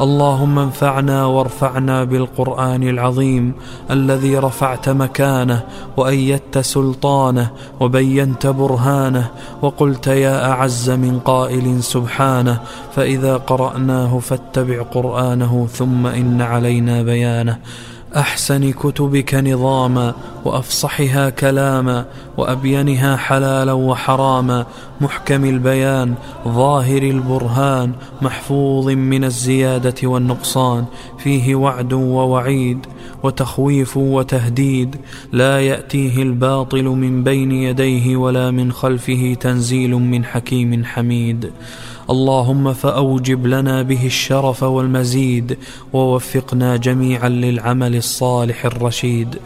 اللهم انفعنا وارفعنا بالقرآن العظيم الذي رفعت مكانه وأيدت سلطانه وبينت برهانه وقلت يا أعز من قائل سبحانه فإذا قرأناه فاتبع قرآنه ثم إن علينا بيانه أحسن كتبك نظاما وأفصحها كلاما وأبينها حلالا وحراما. محكم البيان ظاهر البرهان محفوظ من الزيادة والنقصان. فيه وعد ووعيد وتخويف وتهديد لا يأتيه الباطل من بين يديه ولا من خلفه تنزيل من حكيم حميد. اللهم فأوجب لنا به الشرف والمزيد ووفقنا جميعا للعمل الصالح الرشيد.